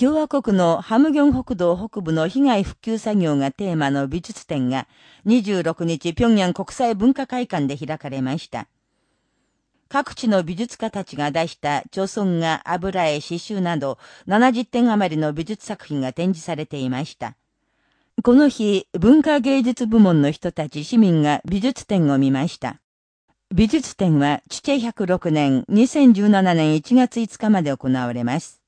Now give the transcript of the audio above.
共和国のハムギョン北道北部の被害復旧作業がテーマの美術展が26日平壌国際文化会館で開かれました。各地の美術家たちが出した著村画、油絵、刺繍など70点余りの美術作品が展示されていました。この日、文化芸術部門の人たち市民が美術展を見ました。美術展は、チチェ106年2017年1月5日まで行われます。